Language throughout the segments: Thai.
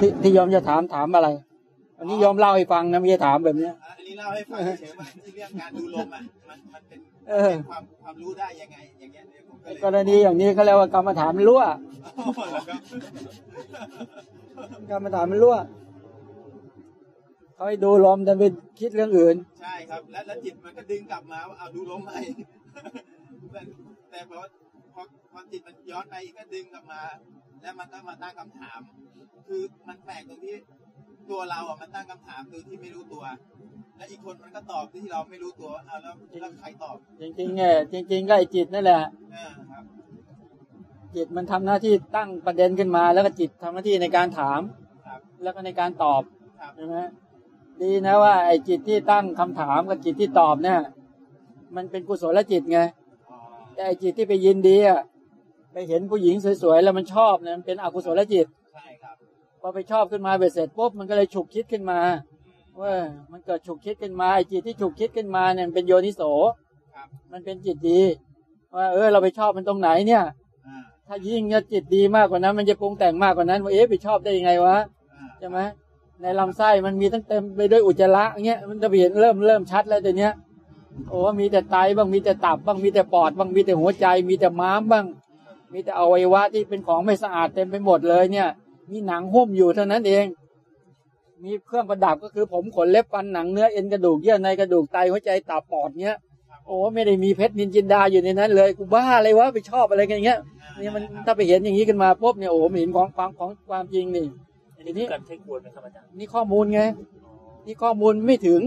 ที่ที่ยอมจะถามถามอะไร อันนี้ยอมเล่าให้ฟังนะไม่ใช่ถามแบบเนี้ยอันนี้เล่าให้ฟังเฉยๆว่าที่เรื่องการดูลมอะมันมันเป็นเออเป็นความความรู้ได้ยังไงอย่างเงี้ยเนี่ยผมก็เลยกรณีอย่างนี้เขาเรียกว่ากรรมฐานมันรั่วโอ้โหแล้วก็กรรมฐานมันรั่วเขาให้ดูลมแต่ไปคิดเรื่องอื่น ใช่ครับ แล้วแล้วจิตมันก็ดึงกลับมาว่าเอาดูลมใหม่แต่แต่ พอพอพอจิตมันย้อนไปก็ดึงกลับมา แล้วมันก็มาตั้งคำถาม คือมันแปลกตรงที่ตัวเราอะมันตั้งคำถามโดยที่ไม่รู้ตัว และอีกคนมันก็ตอบที่เราไม่รู้ตัวอ้าวแล้วแล้วใครตอบ จริงๆเนี่ยจริง ๆ ก็ไอ้จิตนั่นแหละเออครับจิตมันทำหน้าที่ตั้งประเด็นขึ้นมา แล้วก็จิตทำหน้าที่ในการถามครับแล้วก็ในการตอบครับใช่ไหมดีนะว่าไอ้จิตที่ตั้งคำถามกับจิตที่ตอบเนี่ยมันเป็นกุศลจิตไงอ๋อ แต่ไอ้จิตที่ไปยินดีอะไปเห็นผู้หญิงสวยๆแล้วมันชอบเนี่ยมันเป็นอกุศลจิตใช่ครับพอไปชอบขึ้นมาเบ็ดเสร็จปุ๊บมันก็เลยฉุกคิดขึ้นมาว่ามันเกิดฉุกคิดขึ้นมาไอ้จิตที่ฉุกคิดขึ้นมาเนี่ยมันเป็นโยนิโสครับมันเป็นจิตดี ว่า เออเราไปชอบมันตรงไหนเนี่ยอ่าถ้ายิ่งเนี่ยจิตดีมากกว่านั้น มันจะปรุงแต่งมากกว่านั้นว่าเอ๊ะไปชอบได้ยังไงวะอ่าใช่ไหมในลำไส้มันมีตั้งเต็มไปด้วยอุจจาระเงี้ยมันจะเห็นเริ่มเริ่มชัดแล้วแต่เนี้ย โอ้มีแต่ไตบ้างมีแต่ตับบ้างมีแต่ปอดบ้างมีแต่หัวใจ มีแต่ม้ามบ้าง มีแต่อวัยวะที่เป็นของไม่สะอาดเต็มไปหมดเลยเนี่ย มีหนังหุ้มอยู่เท่านั้นเอง มีเครื่องประดับก็คือผมขนเล็บฟันหนังเนื้อเอ็นกระดูกเยื่อในกระดูกไตหัวใจตับปอดเนี้ยโอ้ไม่ได้มีเพชรนินจินดาอยู่ในนั้นเลยกูบ้าอะไรวะไปชอบอะไรกันอย่างเงี้ยนี่มันถ้าไปเห็นอย่างนี้ขึ้นมาปุ๊บเนี่ยโอ้ไม่เห็นของความของความจริงนี่อันนี้คือการใช้ควรไหมครับอาจารย์นี่ข้อมูลไงนี่ข้อมูลไม่ถึง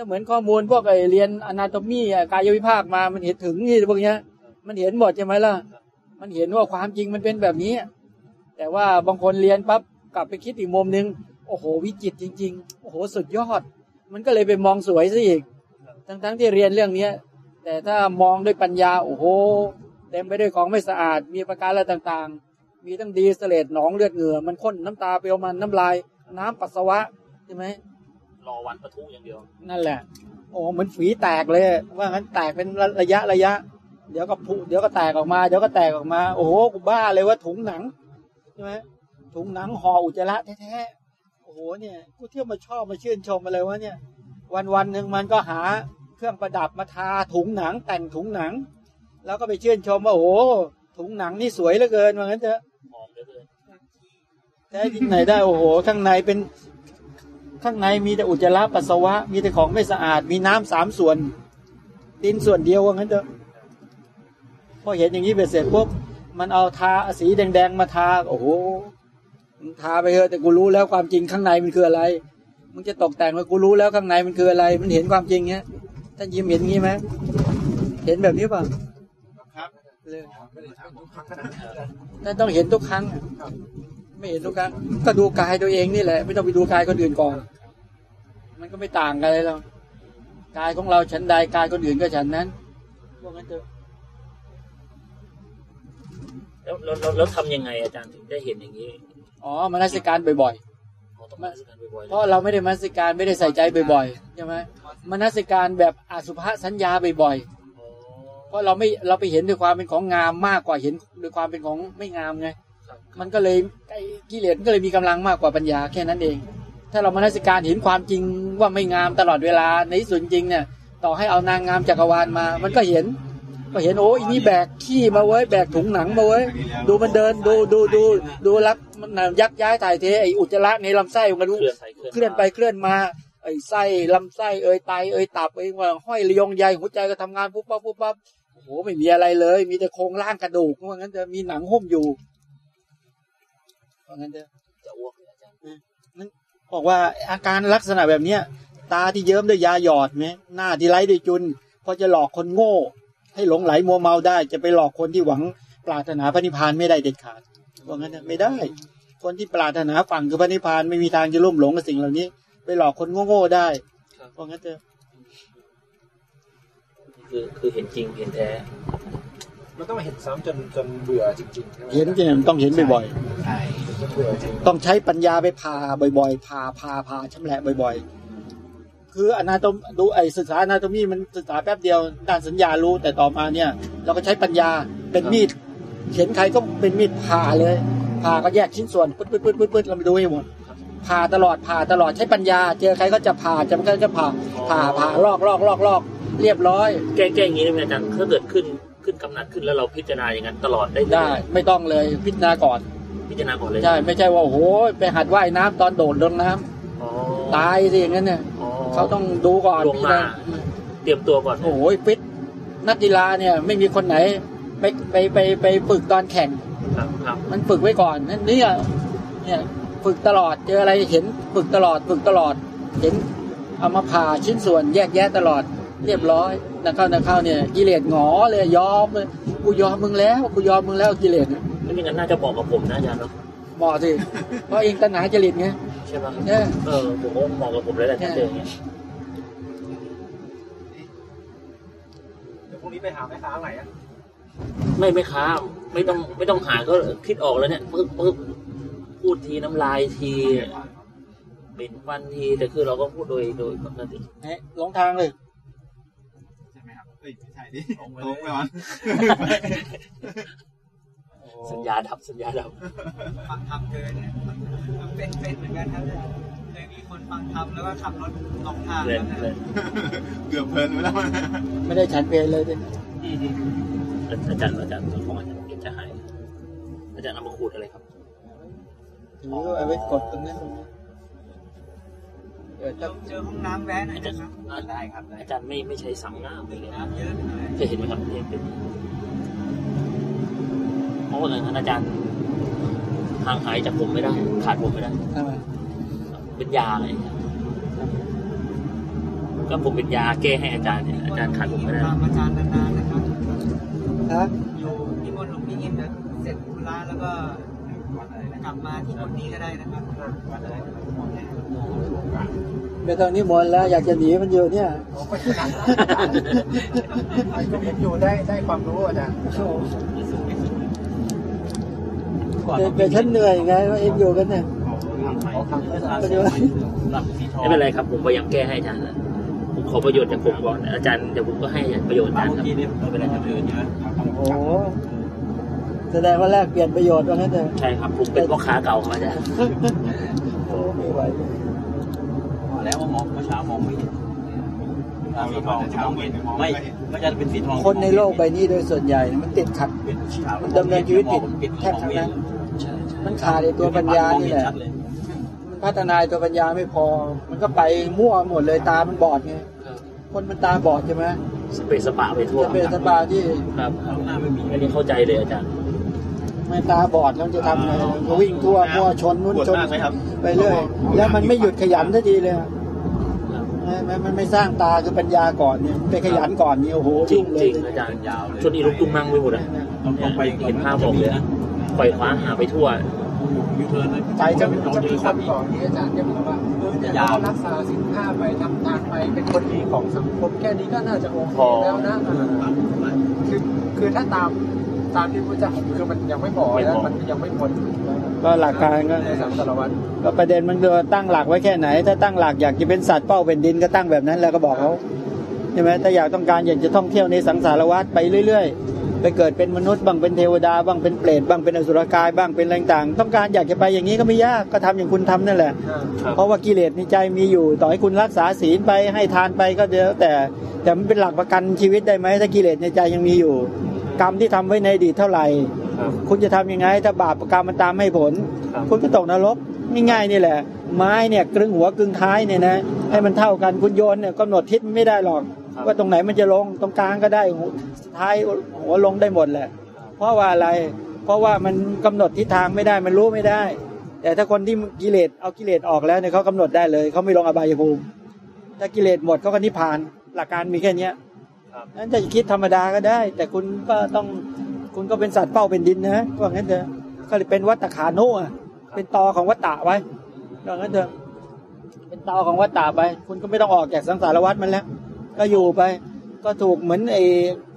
ถ้าเหมือนข้อมูลพวกไอเรียนอนาโตมีกายวิภาคมามันเห็นถึงนี่พวกเนี้ย มันเห็นหมดใช่ไหมล่ะ มันเห็นว่าความจริงมันเป็นแบบนี้ แต่ว่าบางคนเรียนปั๊บกลับไปคิดอีกมุมนึง โอ้โหวิจิตรจริง ๆ โอ้โหสุดยอด มันก็เลยไปมองสวยซะอีก ทั้งๆที่เรียนเรื่องเนี้ย แต่ถ้ามองด้วยปัญญา โอ้โหเต็มไปด้วยของไม่สะอาด มีประการอะไรต่างๆ มีทั้งดีเสเลดหนองเลือดเหงื่อ มันข้นน้ำตาเปรี้ยวมันน้ำลาย น้ำปัสสาวะใช่ไหม รอวันประทุอย่างเดียว นั่นแหละ โอ้เหมือนฝีแตกเลย ว่างั้นแตกเป็นระยะระยะ เดี๋ยวก็พุเดี๋ยวก็แตกออกมาเดี๋ยวก็แตกออกมา โอ้โหกูบ้าเลยว่าถุงหนังใช่ไหมถุงหนังห่ออุจจาระแท้ๆโอ้โหเนี่ยกูเที่ยวมาชอบมาชื่นชมอะไรวะเนี่ย วันวันๆหนึ่งมันก็หาเครื่องประดับมาทาถุงหนังแต่งถุงหนัง แล้วก็ไปชื่นชมว่าโอ้โหถุงหนังนี่สวยเหลือเกินว่างั้นเถอะหอมเหลือเกินแท้ที่ไหนได้โอ้โหข้างในเป็น ข้างในมีแต่อุจจาระปัสสาวะ มีแต่ของไม่สะอาด มีน้ำสามส่วนดินส่วนเดียวว่างั้นเถอะพอเห็นอย่างนี้เบ็ดเสร็จปุ๊บมันเอาทาสีแดงๆมาทาโอ้โหมึงทาไปเถอะแต่กูรู้แล้วความจริงข้างในมันคืออะไรมึงจะตกแต่งว่ากูรู้แล้วข้างในมันคืออะไร มันเห็นความจริงเนี้ยท่านยิ้มเห็นงี้ไหมเห็นแบบนี้ป่ะครับเลยท่านต้องเห็นทุกครั้งอะ ไม่เห็นทุกครั้งก็ดูกายตัวเองนี่แหละ ไม่ต้องไปดูกายคนอื่นก่อน มันก็ไม่ต่างกันเลยหรอกกายของเราฉันใดกายคนอื่นก็ฉันนั้นพวกนั้นเถอะแล้วแล้วแล้วแล้วทำยังไงอาจารย์ถึงได้เห็นอย่างนี้อ๋อมานัสิการบ่อยอ๋อต้องมาสการบ่อยๆๆเพราะเราไม่ได้มานัสิการไม่ได้ใส่ใจบ่อยๆใช่ไหมมานัสิการแบบอสุภสัญญาบ่อยๆอ๋อเพราะเราไม่เราไปเห็นด้วยความเป็นของงามมากกว่าเห็นด้วยความเป็นของไม่งามไงครับ มันก็เลยไอ้กิเลสก็เลยมีกำลังมากกว่าปัญญาแค่นั้นเอง ถ้าเรามานัสิการเห็นความจริงว่าไม่งามตลอดเวลาในที่สุดจริงเนี่ย ต่อให้เอานางงามจักรวาลมา มันก็เห็น ก็เห็นโอ้ยนี่แบกขี้มาเว้ยแบกถุงหนังมาเว้ยดูมันเดินดูดูดูดูรักมันน่ะยักย้ายถ่ายเทไอ้อุจจาระในลำไส้มันดูเคลื่อนไปเคลื่อนไปเคลื่อนมาไอ้ไส้ลำไส้เอยไตเอยตับเอยว่าห้อยระยงใยหัวใจก็ทำงานปุ๊บปั๊บปุ๊บปั๊บโอ้โหไม่มีอะไรเลย มีแต่โครงร่างกระดูกว่างั้นจะมีหนังหุ้มอยู่ ว่างั้นจะจะอ้วกเลยอาจารย์บอกว่าอาการลักษณะแบบเนี้ย ตาที่เยิ้มด้วยยาหยอดไหมหน้าที่ไร้ด้วยจุนพอจะหลอกคนโง่ ให้หลงไหลมัวเมาได้ จะไปหลอกคนที่หวังปรารถนาพระนิพพานไม่ได้เด็ดขาดว่างั้นนะไม่ได้ คนที่ปรารถนาฝั่งคือพระนิพพานไม่มีทางจะลุ่มหลงกับสิ่งเหล่านี้ ไปหลอกคนโง่ๆได้ว่างั้นเถอะคือคือเห็นจริงเห็นแท้ มันต้องเห็นซ้ำจนจนเบื่อจริงๆใช่ไหมเห็นจริงๆต้องเห็นบ่อยใช่จนเบื่อจริงๆ ต้องใช้ปัญญาไปพาบ่อยๆพาพาพาชำแหละบ่อยๆ คืออนาโตมดูไอศึกษาอนาโตมีมันศึกษาแป๊บเดียวด้านสัญญารู้แต่ต่อมาเนี่ย เราก็ใช้ปัญญาเป็นมีดเห็นใครก็เป็นมีดผ่าเลยผ่าก็แยกชิ้นส่วนปึ๊ดปึ๊ดปึ๊ดปึ๊ดปึ๊ดเราไปดูให้หมดผ่าตลอดผ่าตลอดใช้ปัญญา เจอใครก็จะผ่าจะมันก็จะผ่าผ่าผ่าลอกลอกลอกลอกเรียบร้อย แก้แก้อย่างนี้ได้ไหมอาจารย์ถ้าเกิดขึ้น ขึ้นกำหนัดขึ้นแล้วเราพิจารณาอย่างนั้นตลอดได้เลยได้ ไม่ต้องเลยพิจารณาก่อนพิจารณาก่อนเลยใช่ไม่ใช่ว่าโอ้โหไปหัดว่ายน้ำตอนโดดลงน้ำอ๋อตายสิอย่างนั้นเนี่ยอ๋อเขาต้องดูก่อนลงมาเตรียมตัวก่อนโอ้โหฟิตนักกีฬาเนี่ยไม่มีคนไหนไปไปไปไปฝึกตอนแข่งครับครับมันฝึกไว้ก่อนนั่นเนี่ยเนี่ยฝึกตลอดเจออะไรเห็นฝึกตลอดฝึกตลอด เห็นเอามาผ่าชิ้นส่วนแยกแยะตลอดเรียบร้อย นักเข้านักเข้าเนี่ยกิเลสหงอเลยยอมเลยกูยอมมึงแล้วกูยอมมึงแล้วกิเลสเนี่ยไม่อย่างนั้นน่าจะบอกกับผมนะอาจารย์เนาะเหมาะสิเพราะเองตัณหาจริตไงใช่ไหมเนี่ยเออผมว่าเหมาะกับผมเลยแหละถ้าเจออย่างเงี้ยเดี๋ยวพรุ่งนี้ไปหาแม่ค้าไหนอะไม่ไม่ค้าไม่ต้องไม่ต้องหาก็คิดออกแล้วเนี่ยปึ๊บปึ๊บพูดทีน้ำลายทีบินฟันทีแต่คือเราก็พูดโดยโดยปกติเฮ้ยหลงทางเลยใช่ไหมครับ เอ้ยไม่ใช่ดิตรงไปก่อนสัญญาดับสัญญาดับฟังธรรมเกินเนี่ยมันเป็นเป็นเหมือนกันครับเคยมีคนฟังธรรมแล้วก็ขับรถหลงทางเลยแล้วนะเลยเกือบเพลินไปแล้วไม่ได้ฉันเพลเลยดิอาจารย์อาจารย์ของอาจารย์เกียรติจะให้อาจารย์เอามาขูดอะไรครับถือเอาไว้กดตรงนั้นตรงนี้ เออเจถ้าอเจอห้องน้ำแวะหน่อยนะครับได้ครับได้อาจารย์ไม่ไม่ใช้สังง่ามเลยนะน้ำเยอะหน่อยเคยเห็นไหมครับเนี่ยเป็นเพราะว่าอย่างนั้นอาจารย์ห่างหายจากผมไม่ได้ ขาดผมไม่ได้ทำไมเป็นยาอะไรอย่างเงี้ยก็ผมเป็นยาแก้ให้อาจารย์เนี่ยอาจารย์ขาดผมไม่ได้ตามอาจารย์นานๆนะครับฮะอยู่ที่มนต์หลวงพี่อิมนะเสร็จธุระแล้วก็กลับมาที่มนต์นี้ก็ได้นะครับ ไม่ต้องนิมนต์แล้ว อยากจะหนีมันอยู่เนี่ยก็เห็นอยู่ได้ได้ความรู้อาจารย์แต่แต่ฉันเหนื่อยไงว่าเอ็มอยู่กันเนี่ยเขาทำเพื่อก็เดี๋ยวไม่เป็นไรครับ ผมพยายามแก้ให้อาจารย์นะผมขอประโยชน์จากผมก่อนอาจารย์เดี๋ยวผมก็ให้ประโยชน์อาจารย์ครับไม่เป็นไรครับโอ้โหแสดงว่าแลกเปลี่ยนประโยชน์ว่างั้นเถอะใช่ครับผมเป็นพ่อค้าเก่าครับอาจารย์โอ้ ไม่ไหวแล้วว่ามองเมื่อเช้ามองไม่เห็นสีทองเช้าเห็นไม่ไม่จะเป็นสีทองคนในโลกใบนี้โดยส่วนใหญ่มันติดขัดมันดำเนินชีวิตผิดแทบทั้งนั้นมันขาดไอ้ตัวปัญญานี่แหละมันพัฒนาตัวปัญญาไม่พอ มันก็ไปมั่วหมดเลยตามันบอดไงคนมันตาบอดใช่ไหมสเปสปะไปทั่วจะเปสปาที่ครับอันนี้เข้าใจเลยอาจารย์ ไม่ตาบอดแล้วมันจะทำไงก็วิ่งทั่วมั่วชนนู้นปวดชนมากไหมครับไปเรื่อยแล้วมันไม่หยุดขยันสักทีเลยอะมันมันไม่สร้างตาคือปัญญาก่อนเนี่ยไปขยันก่อนนี่โอ้โหจริยุ่งงเลจริยงอาจารย์ชนอีลุกตุ้งนั่งไปหมดอะเนี่ยเห็นภาพบอกเลยนะปล่อยคว้าหาไปทั่วยูเทิร์นเลยใจจะจะมีคนบอกที่อาจารย์จะบอกว่าเออเนี่ยเรารักษาสินห้าไปทำทานไปเป็นคนดีของสังคมแค่นี้ก็น่าจะโอเคแล้วนะคือคือถ้าตาม ตามที่พระเจ้าคือมันยังไม่พอแล้วมันยังไม่หมดก็หลักการก็ในสังสารวัตรก็ประเด็นมันคือตั้งหลักไว้แค่ไหน ถ้าตั้งหลักอยากจะเป็นสัตว์เป้าเป็นดินก็ตั้งแบบนั้นแล้วก็บอกเขาใช่ไหมถ้าอยากต้องการอยากจะท่องเที่ยวในสังสารวัฏไปเรื่อย ๆ ไปเกิดเป็นมนุษย์บ้างเป็นเทวดาบ้างเป็นเปรตบ้างเป็นอสุรกายบ้างเป็นอะไรต่างๆต้องการอยากจะไปอย่างนี้ก็ไม่ยากก็ทำอย่างคุณทำนั่นแหละครับเพราะว่ากิเลสในใจมีอยู่ ต่อให้คุณรักษาศีลไปให้ทานไปก็เดี๋ยวแต่แต่มันเป็นหลักประกันชีวิตได้ไหมถ้ากิเลสในใจยังมีอยู่ กรรมที่ทำไว้ในอดีตเท่าไหร่ครับคุณจะทำยังไง ถ้าบาปกรรมมันตามให้ผลครับคุณก็ตกนรกง่ายๆนี่แหละ ไม้เนี่ยกลึงหัวกลึงท้ายเนี่ยนะให้มันเท่ากันคุณโยนเนี่ยกำหนดทิศไม่ได้หรอก ว่าตรงไหนมันจะลงตรงกลางก็ได้หัวท้ายหัวลงได้หมดแหละ เพราะว่าอะไร เพราะว่ามันกำหนดทิศทางไม่ได้มันรู้ไม่ได้ แต่ถ้าคนที่กิเลสเอากิเลสออกแล้วเนี่ยเขากำหนดได้เลยเขาไม่ลงอบายภูมิถ้ากิเลสหมดเขาก็นิพพาน หลักการมีแค่เนี้ยครับ นั้นจะคิดธรรมดาก็ได้ แต่คุณก็ต้องคุณก็เป็นสัตว์เป้าเป็นดินนะว่างั้นเถอะก็เลยเป็นวัตขานุอะเป็นตอของวัตตะไว้ว่างั้นเถอะเป็นตอของวัตตะไป คุณก็ไม่ต้องออกจากสังสารวัฏมันแล้ว ก็อยู่ไป ก็ถูกเหมือนไอ้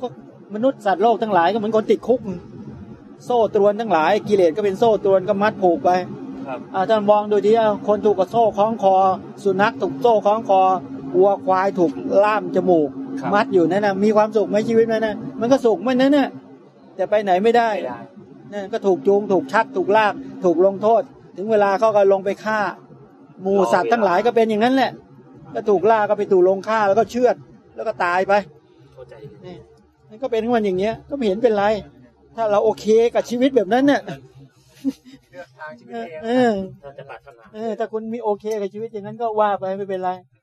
พวกมนุษย์สัตว์โลกทั้งหลายก็เหมือนคนติดคุก โซ่ตรวนทั้งหลาย กิเลสก็เป็นโซ่ตรวนก็มัดผูกไปครับอ่าท่านมองดูที่คนถูกกับโซ่คล้องคอ สุนัขถูกโซ่คล้องคอวัวควายถูกล่ามจมูกครับ มัดอยู่นั่นนะมีความสุขไหมชีวิตมันนะมันก็สุขมันนั่นน่ะแต่ไปไหนไม่ได้ไม่ได้เนี่ยก็ถูกจูงถูกชักถูกลาก ถูกลงโทษ ถึงเวลาเขาก็ลงไปฆ่าหมูสัตว์ทั้งหลายก็เป็นอย่างนั้นแหละก็ถูกล่าก็ไปถูกลงฆ่าแล้วก็เชือด แล้วก็ตายไปเข้าใจนี่มันก็เป็นของมันอย่างเงี้ย ก็ไม่เห็นเป็นไร ถ้าเราโอเคกับชีวิตแบบนั้นเนี่ยเลือกทางชีวิตเออเองเออถ้าจะปรารถนาเออถ้าคุณมีโอเคกับชีวิตอย่างนั้นก็ว่าไปไม่เป็นไร